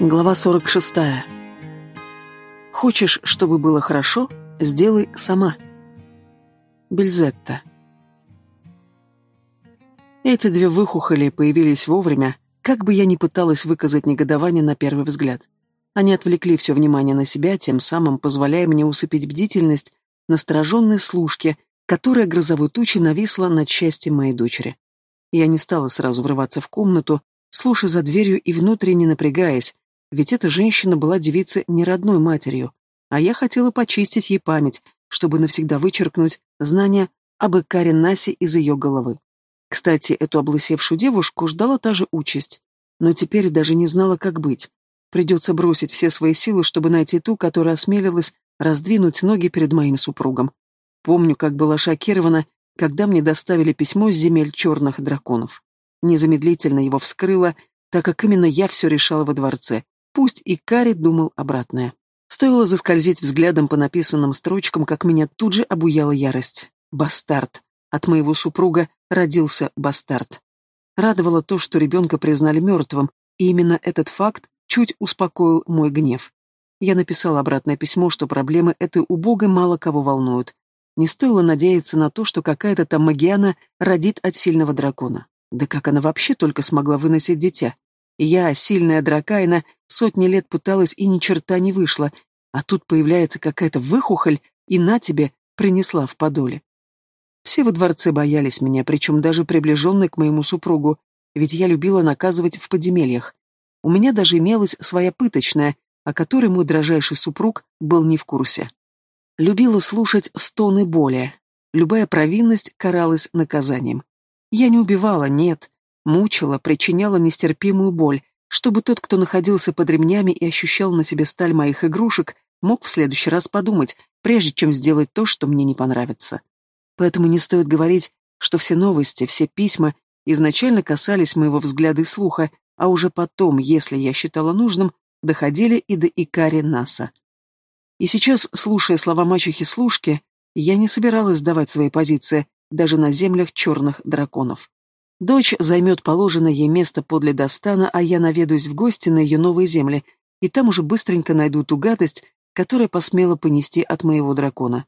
Глава 46. Хочешь, чтобы было хорошо, сделай сама. Бельзетта. Эти две выхухоли появились вовремя, как бы я ни пыталась выказать негодование на первый взгляд. Они отвлекли все внимание на себя, тем самым позволяя мне усыпить бдительность настороженной служки, которая грозовой тучей нависла над счастьем моей дочери. Я не стала сразу врываться в комнату, слушая за дверью и внутренне напрягаясь, ведь эта женщина была девице не родной матерью, а я хотела почистить ей память, чтобы навсегда вычеркнуть знания об Икаре Насе из ее головы. Кстати, эту облысевшую девушку ждала та же участь, но теперь даже не знала, как быть. Придется бросить все свои силы, чтобы найти ту, которая осмелилась раздвинуть ноги перед моим супругом. Помню, как была шокирована, когда мне доставили письмо с земель черных драконов. Незамедлительно его вскрыла, так как именно я все решала во дворце, Пусть и Кари думал обратное. Стоило заскользить взглядом по написанным строчкам, как меня тут же обуяла ярость. Бастард. От моего супруга родился бастард. Радовало то, что ребенка признали мертвым, и именно этот факт чуть успокоил мой гнев. Я написала обратное письмо, что проблемы этой убогой мало кого волнуют. Не стоило надеяться на то, что какая-то там Магиана родит от сильного дракона. Да как она вообще только смогла выносить дитя? Я, сильная дракайна, сотни лет пыталась и ни черта не вышло, а тут появляется какая-то выхухоль и на тебе принесла в подоле. Все во дворце боялись меня, причем даже приближенные к моему супругу, ведь я любила наказывать в подземельях. У меня даже имелась своя пыточная, о которой мой дрожайший супруг был не в курсе. Любила слушать стоны боли. Любая провинность каралась наказанием. Я не убивала, нет, мучила, причиняла нестерпимую боль, чтобы тот, кто находился под ремнями и ощущал на себе сталь моих игрушек, мог в следующий раз подумать, прежде чем сделать то, что мне не понравится. Поэтому не стоит говорить, что все новости, все письма изначально касались моего взгляда и слуха, а уже потом, если я считала нужным, доходили и до Икари Наса. И сейчас, слушая слова мачехи-служки, я не собиралась сдавать свои позиции даже на землях черных драконов. Дочь займет положенное ей место подле Достана, а я наведаюсь в гости на ее новые земли, и там уже быстренько найду ту гадость, которая посмела понести от моего дракона.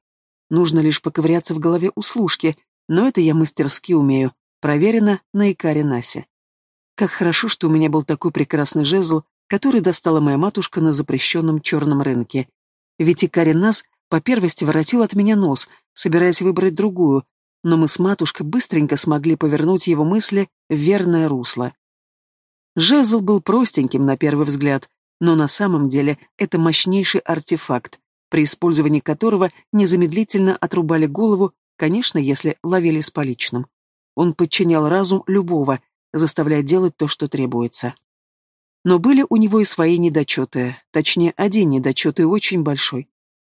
Нужно лишь поковыряться в голове у служки, но это я мастерски умею, проверено на Икаре Насе. Как хорошо, что у меня был такой прекрасный жезл, который достала моя матушка на запрещенном черном рынке. Ведь Икаре Нас по первости воротил от меня нос, собираясь выбрать другую, но мы с матушкой быстренько смогли повернуть его мысли в верное русло. Жезл был простеньким на первый взгляд, но на самом деле это мощнейший артефакт, при использовании которого незамедлительно отрубали голову, конечно, если ловили с поличным. Он подчинял разум любого, заставляя делать то, что требуется. Но были у него и свои недочеты, точнее, один недочет и очень большой.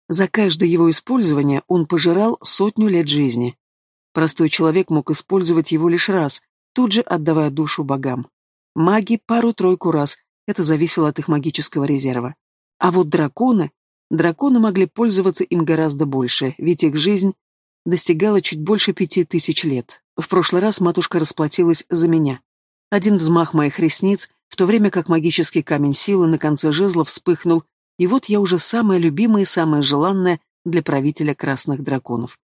За каждое его использование он пожирал сотню лет жизни. Простой человек мог использовать его лишь раз, тут же отдавая душу богам. Маги пару-тройку раз, это зависело от их магического резерва. А вот драконы... Драконы могли пользоваться им гораздо больше, ведь их жизнь достигала чуть больше пяти тысяч лет. В прошлый раз матушка расплатилась за меня. Один взмах моих ресниц, в то время как магический камень силы на конце жезла вспыхнул, и вот я уже самая любимая и самая желанная для правителя красных драконов.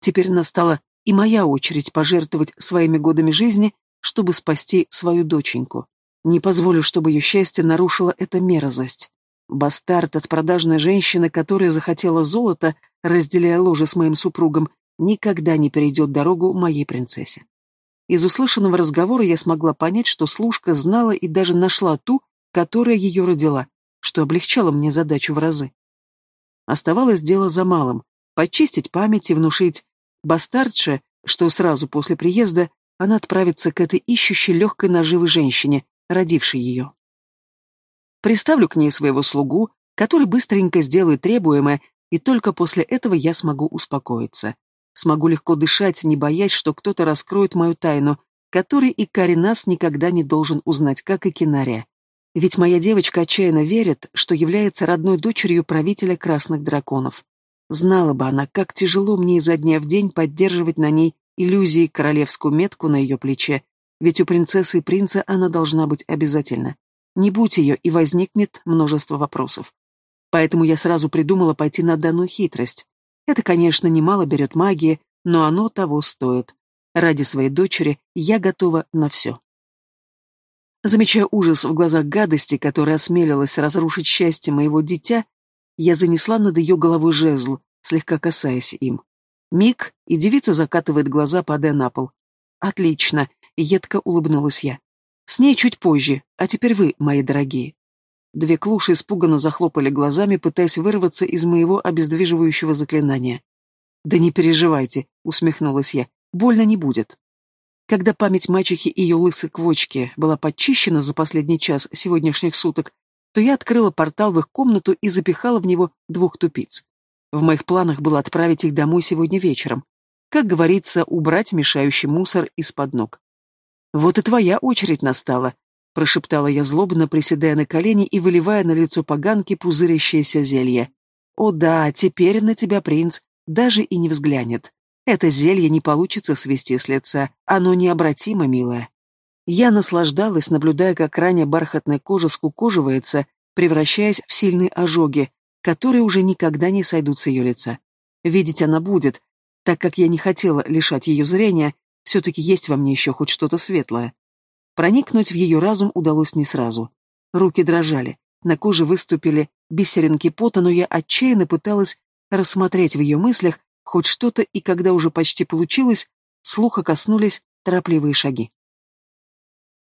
Теперь настала и моя очередь пожертвовать своими годами жизни, чтобы спасти свою доченьку. Не позволю, чтобы ее счастье нарушила эта мерзость. Бастард от продажной женщины, которая захотела золото, разделяя ложе с моим супругом, никогда не перейдет дорогу моей принцессе. Из услышанного разговора я смогла понять, что служка знала и даже нашла ту, которая ее родила, что облегчало мне задачу в разы. Оставалось дело за малым — почистить память и внушить Бастардше, что сразу после приезда она отправится к этой ищущей легкой наживы женщине, родившей ее. Приставлю к ней своего слугу, который быстренько сделает требуемое, и только после этого я смогу успокоиться. Смогу легко дышать, не боясь, что кто-то раскроет мою тайну, которой и Каринас никогда не должен узнать, как и Кинария. Ведь моя девочка отчаянно верит, что является родной дочерью правителя красных драконов. Знала бы она, как тяжело мне изо дня в день поддерживать на ней иллюзии королевскую метку на ее плече, ведь у принцессы и принца она должна быть обязательно. Не будь ее, и возникнет множество вопросов. Поэтому я сразу придумала пойти на данную хитрость. Это, конечно, немало берет магии, но оно того стоит. Ради своей дочери я готова на все. Замечая ужас в глазах гадости, которая осмелилась разрушить счастье моего дитя, я занесла над ее головой жезл, слегка касаясь им. Миг, и девица закатывает глаза, падая на пол. «Отлично!» — едко улыбнулась я. «С ней чуть позже, а теперь вы, мои дорогие». Две клуши испуганно захлопали глазами, пытаясь вырваться из моего обездвиживающего заклинания. «Да не переживайте», — усмехнулась я, — «больно не будет». Когда память мачехи и ее лысой квочки была подчищена за последний час сегодняшних суток, то я открыла портал в их комнату и запихала в него двух тупиц. В моих планах было отправить их домой сегодня вечером. Как говорится, убрать мешающий мусор из-под ног. «Вот и твоя очередь настала», — прошептала я злобно, приседая на колени и выливая на лицо поганки пузырящееся зелье. «О да, теперь на тебя принц даже и не взглянет». Это зелье не получится свести с лица, оно необратимо, милая. Я наслаждалась, наблюдая, как ранее бархатная кожа скукоживается, превращаясь в сильные ожоги, которые уже никогда не сойдут с ее лица. Видеть она будет, так как я не хотела лишать ее зрения, все-таки есть во мне еще хоть что-то светлое. Проникнуть в ее разум удалось не сразу. Руки дрожали, на коже выступили бисеринки пота, но я отчаянно пыталась рассмотреть в ее мыслях хоть что-то, и когда уже почти получилось, слуха коснулись торопливые шаги.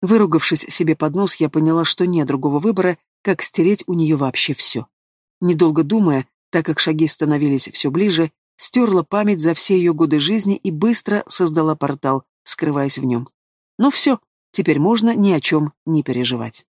Выругавшись себе под нос, я поняла, что нет другого выбора, как стереть у нее вообще все. Недолго думая, так как шаги становились все ближе, стерла память за все ее годы жизни и быстро создала портал, скрываясь в нем. Ну все, теперь можно ни о чем не переживать.